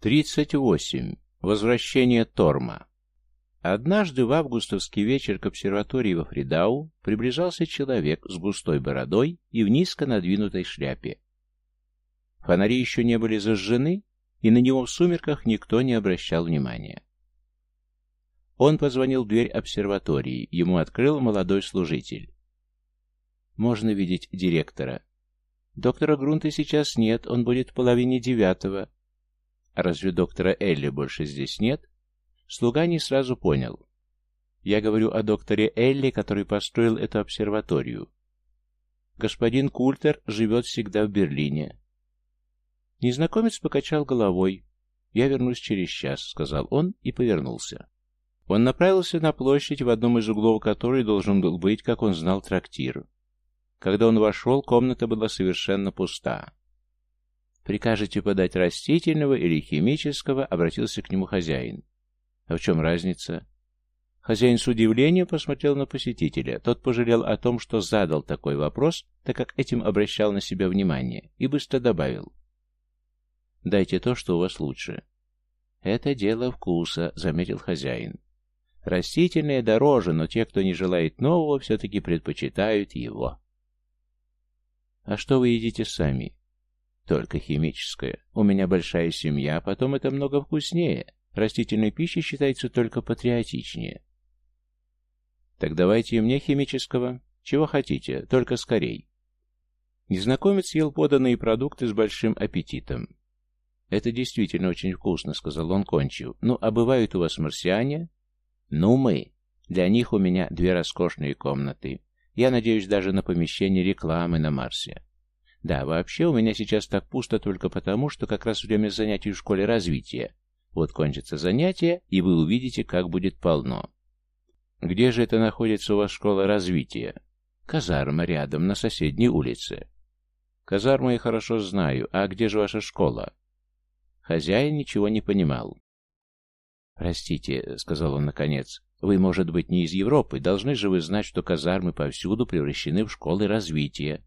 38. Возвращение Торма. Однажды в августовский вечер к обсерватории во Фридау приближался человек с густой бородой и в низко надвинутой шляпе. Фонари еще не были зажжены, и на него в сумерках никто не обращал внимания. Он позвонил в дверь обсерватории, ему открыл молодой служитель. «Можно видеть директора». «Доктора Грунта сейчас нет, он будет в половине девятого». Разве доктора Элли больше здесь нет? Слуга не сразу понял. Я говорю о докторе Элли, который построил эту обсерваторию. Господин Культер живет всегда в Берлине. Незнакомец покачал головой. «Я вернусь через час», — сказал он и повернулся. Он направился на площадь, в одном из углов которой должен был быть, как он знал, трактир. Когда он вошел, комната была совершенно пуста. «Прикажете подать растительного или химического?» — обратился к нему хозяин. «А в чем разница?» Хозяин с удивлением посмотрел на посетителя. Тот пожалел о том, что задал такой вопрос, так как этим обращал на себя внимание, и быстро добавил. «Дайте то, что у вас лучше». «Это дело вкуса», — заметил хозяин. «Растительное дороже, но те, кто не желает нового, все-таки предпочитают его». «А что вы едите сами?» Только химическое. У меня большая семья, потом это много вкуснее. Растительной пища считается только патриотичнее. Так давайте и мне химического. Чего хотите, только скорей. Незнакомец ел поданные продукты с большим аппетитом. «Это действительно очень вкусно», — сказал он, кончив. «Ну, а бывают у вас марсиане?» «Ну, мы. Для них у меня две роскошные комнаты. Я надеюсь даже на помещение рекламы на Марсе. Да, вообще у меня сейчас так пусто только потому, что как раз время занятий в школе развития. Вот кончится занятие, и вы увидите, как будет полно. Где же это находится у вас школа развития? Казарма рядом, на соседней улице. Казарму я хорошо знаю, а где же ваша школа? Хозяин ничего не понимал. «Простите», — сказал он наконец, — «вы, может быть, не из Европы, должны же вы знать, что казармы повсюду превращены в школы развития.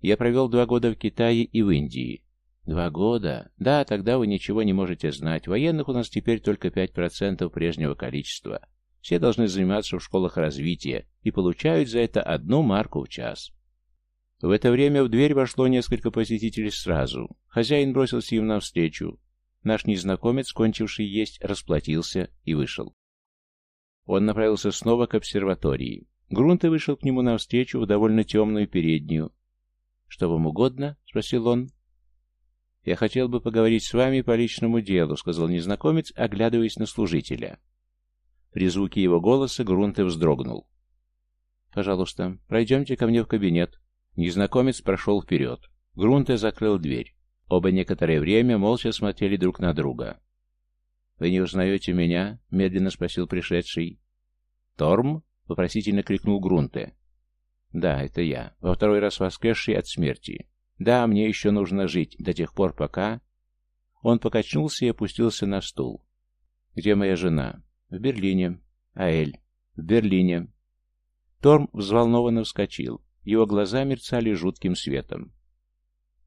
Я провел два года в Китае и в Индии. Два года? Да, тогда вы ничего не можете знать. Военных у нас теперь только 5% прежнего количества. Все должны заниматься в школах развития и получают за это одну марку в час. В это время в дверь вошло несколько посетителей сразу. Хозяин бросился им навстречу. Наш незнакомец, кончивший есть, расплатился и вышел. Он направился снова к обсерватории. Грунте вышел к нему навстречу в довольно темную переднюю, «Что вам угодно?» — спросил он. «Я хотел бы поговорить с вами по личному делу», — сказал незнакомец, оглядываясь на служителя. При звуке его голоса Грунте вздрогнул. «Пожалуйста, пройдемте ко мне в кабинет». Незнакомец прошел вперед. Грунте закрыл дверь. Оба некоторое время молча смотрели друг на друга. «Вы не узнаете меня?» — медленно спросил пришедший. «Торм?» — вопросительно крикнул Грунте. Да, это я. Во второй раз воскресший от смерти. Да, мне еще нужно жить до тех пор, пока... Он покачнулся и опустился на стул. Где моя жена? В Берлине. Аэль. В Берлине. Торм взволнованно вскочил. Его глаза мерцали жутким светом.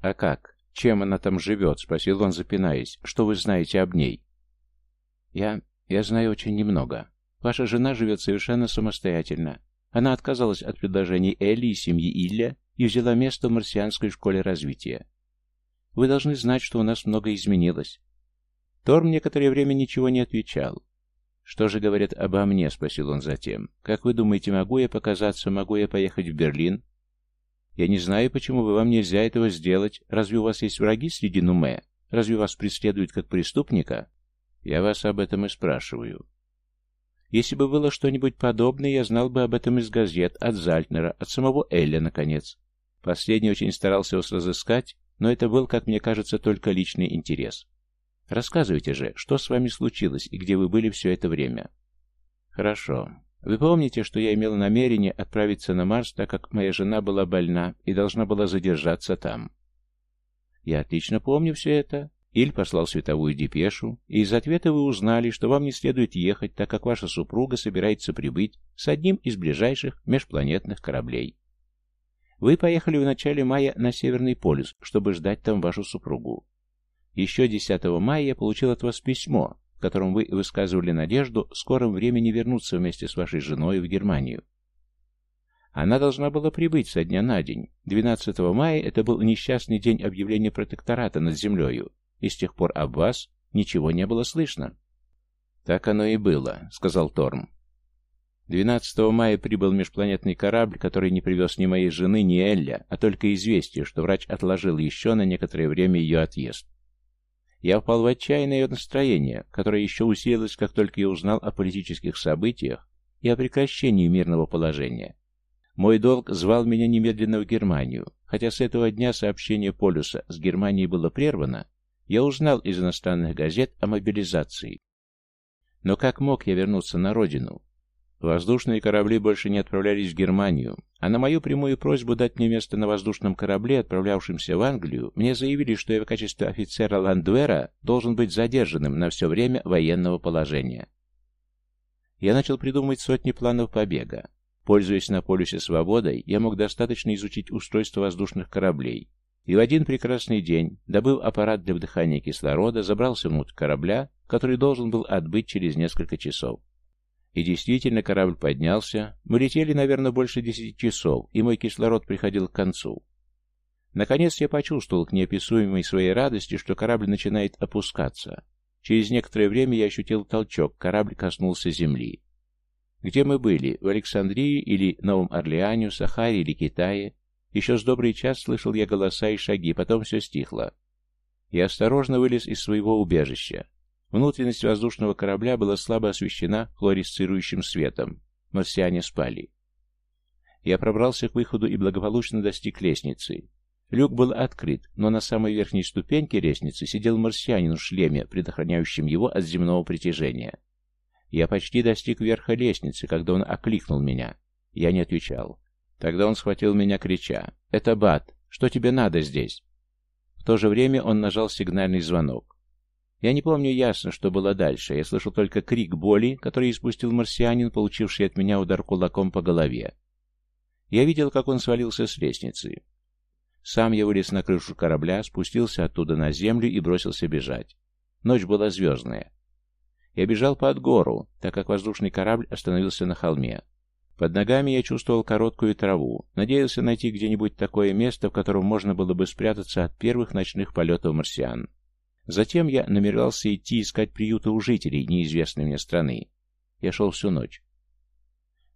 «А как? Чем она там живет?» — спросил он, запинаясь. «Что вы знаете об ней?» «Я... я знаю очень немного. Ваша жена живет совершенно самостоятельно. Она отказалась от предложений Элли и семьи Илля и взяла место в марсианской школе развития. Вы должны знать, что у нас многое изменилось. Торм некоторое время ничего не отвечал. «Что же говорят обо мне?» — спросил он затем. «Как вы думаете, могу я показаться, могу я поехать в Берлин?» «Я не знаю, почему бы вам нельзя этого сделать. Разве у вас есть враги среди Нуме? Разве вас преследуют как преступника?» «Я вас об этом и спрашиваю. Если бы было что-нибудь подобное, я знал бы об этом из газет, от Зальтнера, от самого Элля, наконец. Последний очень старался вас разыскать, но это был, как мне кажется, только личный интерес. Рассказывайте же, что с вами случилось и где вы были все это время. Хорошо. Вы помните, что я имел намерение отправиться на Марс, так как моя жена была больна и должна была задержаться там? Я отлично помню все это. Иль послал световую депешу, и из ответа вы узнали, что вам не следует ехать, так как ваша супруга собирается прибыть с одним из ближайших межпланетных кораблей. Вы поехали в начале мая на Северный полюс, чтобы ждать там вашу супругу. Еще 10 мая я получил от вас письмо, в котором вы высказывали надежду в скором времени вернуться вместе с вашей женой в Германию. Она должна была прибыть со дня на день. 12 мая это был несчастный день объявления протектората над землею, и с тех пор об вас ничего не было слышно. «Так оно и было», — сказал Торм. 12 мая прибыл межпланетный корабль, который не привез ни моей жены, ни Элля, а только известие, что врач отложил еще на некоторое время ее отъезд. Я впал в отчаянное настроение, которое еще усилилось, как только я узнал о политических событиях и о прекращении мирного положения. Мой долг звал меня немедленно в Германию. Хотя с этого дня сообщение Полюса с Германией было прервано, я узнал из иностранных газет о мобилизации. Но как мог я вернуться на родину? Воздушные корабли больше не отправлялись в Германию, а на мою прямую просьбу дать мне место на воздушном корабле, отправлявшемся в Англию, мне заявили, что я в качестве офицера Ландвера должен быть задержанным на все время военного положения. Я начал придумывать сотни планов побега. Пользуясь на полюсе свободой, я мог достаточно изучить устройство воздушных кораблей, и в один прекрасный день, добыв аппарат для вдыхания кислорода, забрался внутрь корабля, который должен был отбыть через несколько часов. И действительно, корабль поднялся. Мы летели, наверное, больше десяти часов, и мой кислород приходил к концу. Наконец я почувствовал к неописуемой своей радости, что корабль начинает опускаться. Через некоторое время я ощутил толчок, корабль коснулся земли. Где мы были? В Александрии или Новом Орлеане, Сахаре или Китае? Еще с добрый час слышал я голоса и шаги, потом все стихло. Я осторожно вылез из своего убежища. Внутренность воздушного корабля была слабо освещена флуоресцирующим светом. Марсиане спали. Я пробрался к выходу и благополучно достиг лестницы. Люк был открыт, но на самой верхней ступеньке лестницы сидел марсианин в шлеме, предохраняющем его от земного притяжения. Я почти достиг верха лестницы, когда он окликнул меня. Я не отвечал. Тогда он схватил меня, крича. «Это Бат! Что тебе надо здесь?» В то же время он нажал сигнальный звонок. Я не помню ясно, что было дальше. Я слышал только крик боли, который испустил марсианин, получивший от меня удар кулаком по голове. Я видел, как он свалился с лестницы. Сам я вылез на крышу корабля, спустился оттуда на землю и бросился бежать. Ночь была звездная. Я бежал под гору, так как воздушный корабль остановился на холме. Под ногами я чувствовал короткую траву, надеялся найти где-нибудь такое место, в котором можно было бы спрятаться от первых ночных полетов марсиан. Затем я намеревался идти искать приюта у жителей неизвестной мне страны. Я шел всю ночь.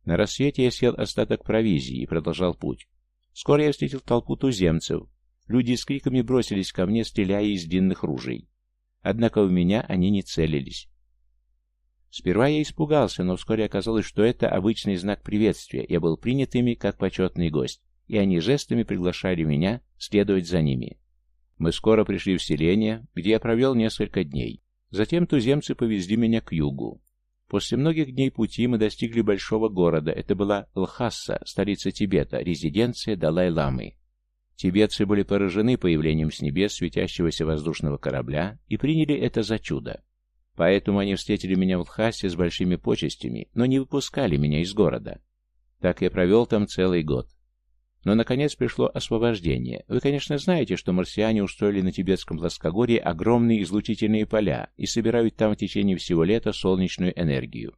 На рассвете я съел остаток провизии и продолжал путь. Скоро я встретил толпу туземцев. Люди с криками бросились ко мне, стреляя из длинных ружей. Однако в меня они не целились. Сперва я испугался, но вскоре оказалось, что это обычный знак приветствия. Я был принят ими как почетный гость, и они жестами приглашали меня следовать за ними. Мы скоро пришли в селение, где я провел несколько дней. Затем туземцы повезли меня к югу. После многих дней пути мы достигли большого города. Это была Лхаса, столица Тибета, резиденция Далай-ламы. Тибетцы были поражены появлением с небес светящегося воздушного корабля и приняли это за чудо. Поэтому они встретили меня в Лхасе с большими почестями, но не выпускали меня из города. Так я провел там целый год. Но, наконец, пришло освобождение. Вы, конечно, знаете, что марсиане устроили на тибетском плоскогорье огромные излучительные поля и собирают там в течение всего лета солнечную энергию.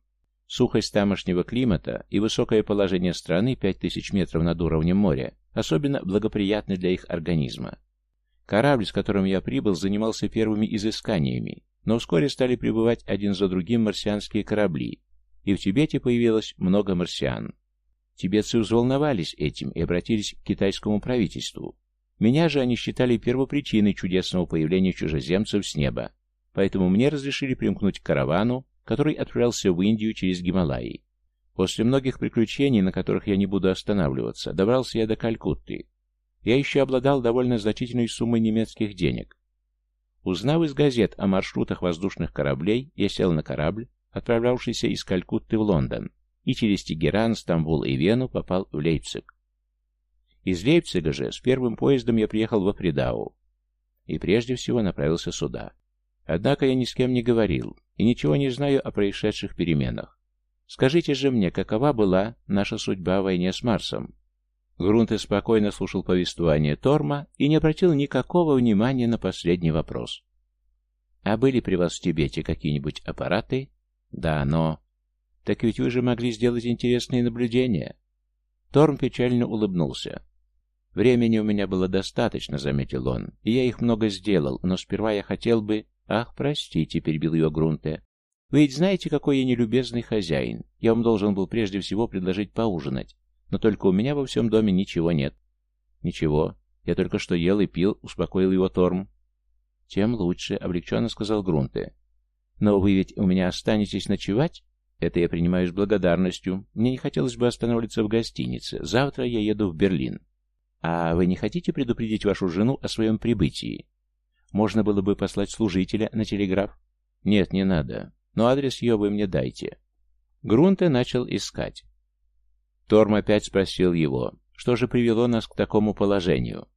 Сухость тамошнего климата и высокое положение страны 5000 метров над уровнем моря особенно благоприятны для их организма. Корабль, с которым я прибыл, занимался первыми изысканиями, но вскоре стали прибывать один за другим марсианские корабли, и в Тибете появилось много марсиан. Тибетцы взволновались этим и обратились к китайскому правительству. Меня же они считали первопричиной чудесного появления чужеземцев с неба, поэтому мне разрешили примкнуть к каравану, который отправлялся в Индию через Гималаи. После многих приключений, на которых я не буду останавливаться, добрался я до Калькутты. Я еще обладал довольно значительной суммой немецких денег, Узнав из газет о маршрутах воздушных кораблей, я сел на корабль, отправлявшийся из Калькутты в Лондон, и через Тегеран, Стамбул и Вену попал в Лейпциг. Из Лейпцига же с первым поездом я приехал во Фридау и прежде всего направился сюда. Однако я ни с кем не говорил и ничего не знаю о происшедших переменах. Скажите же мне, какова была наша судьба в войне с Марсом? Грунте спокойно слушал повествование Торма и не обратил никакого внимания на последний вопрос. «А были при вас в Тибете какие-нибудь аппараты?» «Да, но...» «Так ведь вы же могли сделать интересные наблюдения». Торм печально улыбнулся. «Времени у меня было достаточно», — заметил он, — «и я их много сделал, но сперва я хотел бы...» «Ах, простите», — перебил ее Грунте. «Вы ведь знаете, какой я нелюбезный хозяин. Я вам должен был прежде всего предложить поужинать, но только у меня во всем доме ничего нет». «Ничего. Я только что ел и пил», — успокоил его Торм. «Тем лучше», — облегченно сказал Грунте. «Но вы ведь у меня останетесь ночевать?» «Это я принимаю с благодарностью. Мне не хотелось бы останавливаться в гостинице. Завтра я еду в Берлин». «А вы не хотите предупредить вашу жену о своем прибытии? Можно было бы послать служителя на телеграф?» «Нет, не надо. Но адрес ее вы мне дайте». Грунте начал искать. Торм опять спросил его, что же привело нас к такому положению.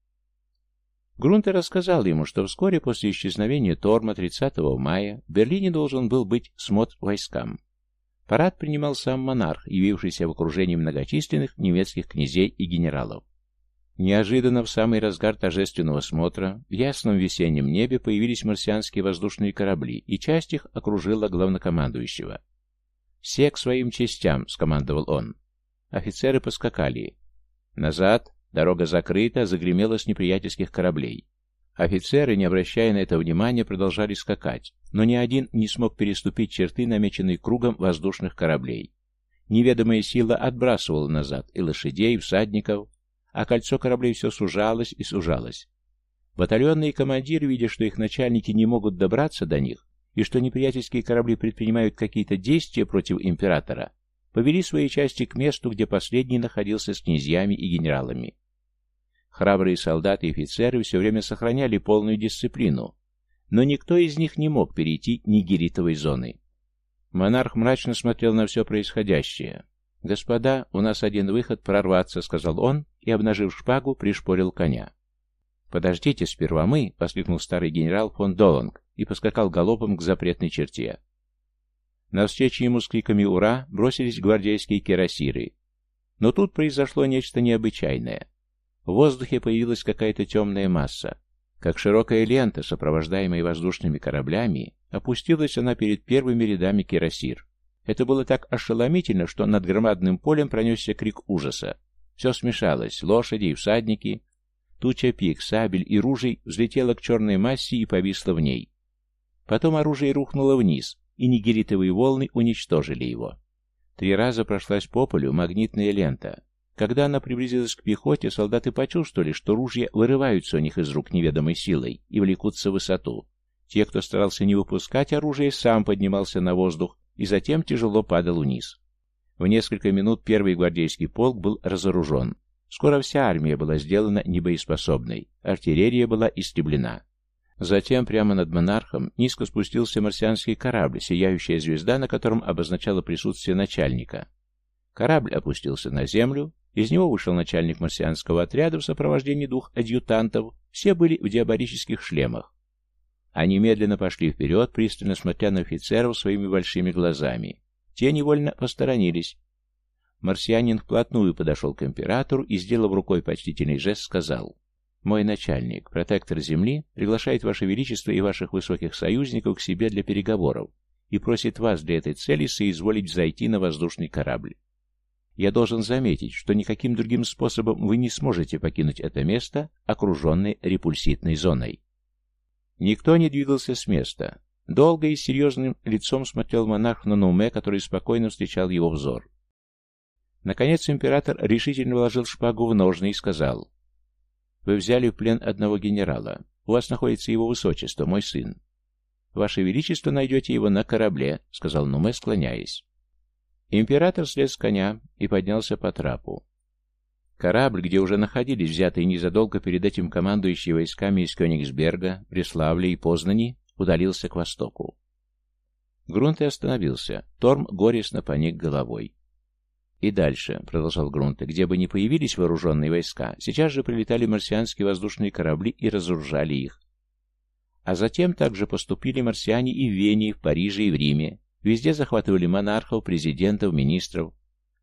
Грунте рассказал ему, что вскоре после исчезновения Торма 30 мая в Берлине должен был быть смотр войскам. Парад принимал сам монарх, явившийся в окружении многочисленных немецких князей и генералов. Неожиданно в самый разгар торжественного смотра в ясном весеннем небе появились марсианские воздушные корабли, и часть их окружила главнокомандующего. «Все к своим частям», — скомандовал он. Офицеры поскакали. «Назад! Дорога закрыта!» — загремела с неприятельских кораблей. Офицеры, не обращая на это внимания, продолжали скакать, но ни один не смог переступить черты, намеченные кругом воздушных кораблей. Неведомая сила отбрасывала назад и лошадей, и всадников, а кольцо кораблей все сужалось и сужалось. Батальонные командиры, видя, что их начальники не могут добраться до них, и что неприятельские корабли предпринимают какие-то действия против императора, повели свои части к месту, где последний находился с князьями и генералами. Храбрые солдаты и офицеры все время сохраняли полную дисциплину, но никто из них не мог перейти нигеритовой зоны. Монарх мрачно смотрел на все происходящее. «Господа, у нас один выход прорваться», — сказал он, и, обнажив шпагу, пришпорил коня. «Подождите, сперва мы», — воскликнул старый генерал фон Доланг и поскакал галопом к запретной черте. Навстречу ему с криками «Ура!» бросились гвардейские кирасиры. Но тут произошло нечто необычайное. В воздухе появилась какая-то темная масса. Как широкая лента, сопровождаемая воздушными кораблями, опустилась она перед первыми рядами кирасир. Это было так ошеломительно, что над громадным полем пронесся крик ужаса. Все смешалось, лошади и всадники. Туча пик, сабель и ружей взлетела к черной массе и повисла в ней. Потом оружие рухнуло вниз, и нигеритовые волны уничтожили его. Три раза прошлась по полю магнитная лента. Когда она приблизилась к пехоте, солдаты почувствовали, что ружья вырываются у них из рук неведомой силой и влекутся в высоту. Те, кто старался не выпускать оружие, сам поднимался на воздух и затем тяжело падал вниз. В несколько минут первый гвардейский полк был разоружен. Скоро вся армия была сделана небоеспособной, артиллерия была истреблена. Затем прямо над монархом низко спустился марсианский корабль, сияющая звезда, на котором обозначало присутствие начальника. Корабль опустился на землю, из него вышел начальник марсианского отряда в сопровождении двух адъютантов, все были в диабарических шлемах. Они медленно пошли вперед, пристально смотря на офицеров своими большими глазами. Те невольно посторонились. Марсианин вплотную подошел к императору и, сделав рукой почтительный жест, сказал мой начальник, протектор Земли, приглашает Ваше Величество и ваших высоких союзников к себе для переговоров и просит вас для этой цели соизволить зайти на воздушный корабль. Я должен заметить, что никаким другим способом вы не сможете покинуть это место, окруженное репульситной зоной. Никто не двигался с места. Долго и серьезным лицом смотрел монарх на Нуме, который спокойно встречал его взор. Наконец император решительно вложил шпагу в ножны и сказал вы взяли в плен одного генерала. У вас находится его высочество, мой сын. Ваше Величество найдете его на корабле, сказал Нуме, склоняясь. Император слез с коня и поднялся по трапу. Корабль, где уже находились взятые незадолго перед этим командующие войсками из Кёнигсберга, Преславля и Познани, удалился к востоку. Грунт и остановился. Торм горестно поник головой. И дальше, продолжал Грунте, где бы ни появились вооруженные войска, сейчас же прилетали марсианские воздушные корабли и разоружали их. А затем также поступили марсиане и в Вене, в Париже, и в Риме. Везде захватывали монархов, президентов, министров.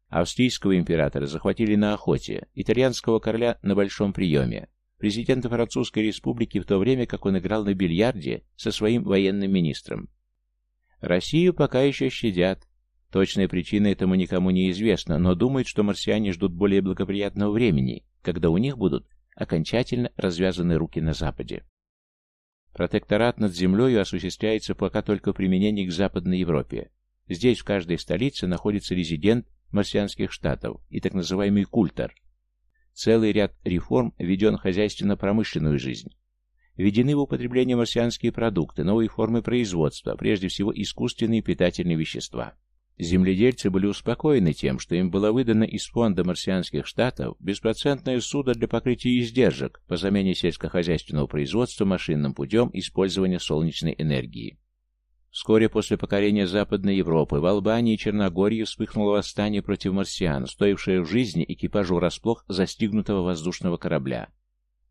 Австрийского императора захватили на охоте, итальянского короля на большом приеме. президента Французской республики в то время, как он играл на бильярде со своим военным министром. Россию пока еще щадят. Точная причина этому никому не известна, но думают, что марсиане ждут более благоприятного времени, когда у них будут окончательно развязаны руки на Западе. Протекторат над землей осуществляется пока только в применении к Западной Европе. Здесь в каждой столице находится резидент марсианских штатов и так называемый культор. Целый ряд реформ введен хозяйственно-промышленную жизнь. Введены в употребление марсианские продукты, новые формы производства, прежде всего искусственные питательные вещества. Земледельцы были успокоены тем, что им было выдано из фонда марсианских штатов беспроцентное судо для покрытия издержек по замене сельскохозяйственного производства машинным путем использования солнечной энергии. Вскоре после покорения Западной Европы в Албании и Черногории вспыхнуло восстание против марсиан, стоившее в жизни экипажу врасплох застигнутого воздушного корабля.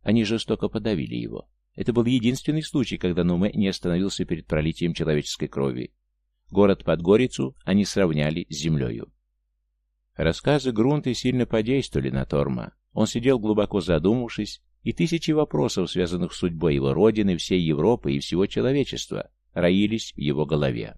Они жестоко подавили его. Это был единственный случай, когда Нуме не остановился перед пролитием человеческой крови, Город Подгорицу они сравняли с землею. Рассказы Грунты сильно подействовали на Торма. Он сидел глубоко задумавшись, и тысячи вопросов, связанных с судьбой его родины, всей Европы и всего человечества, роились в его голове.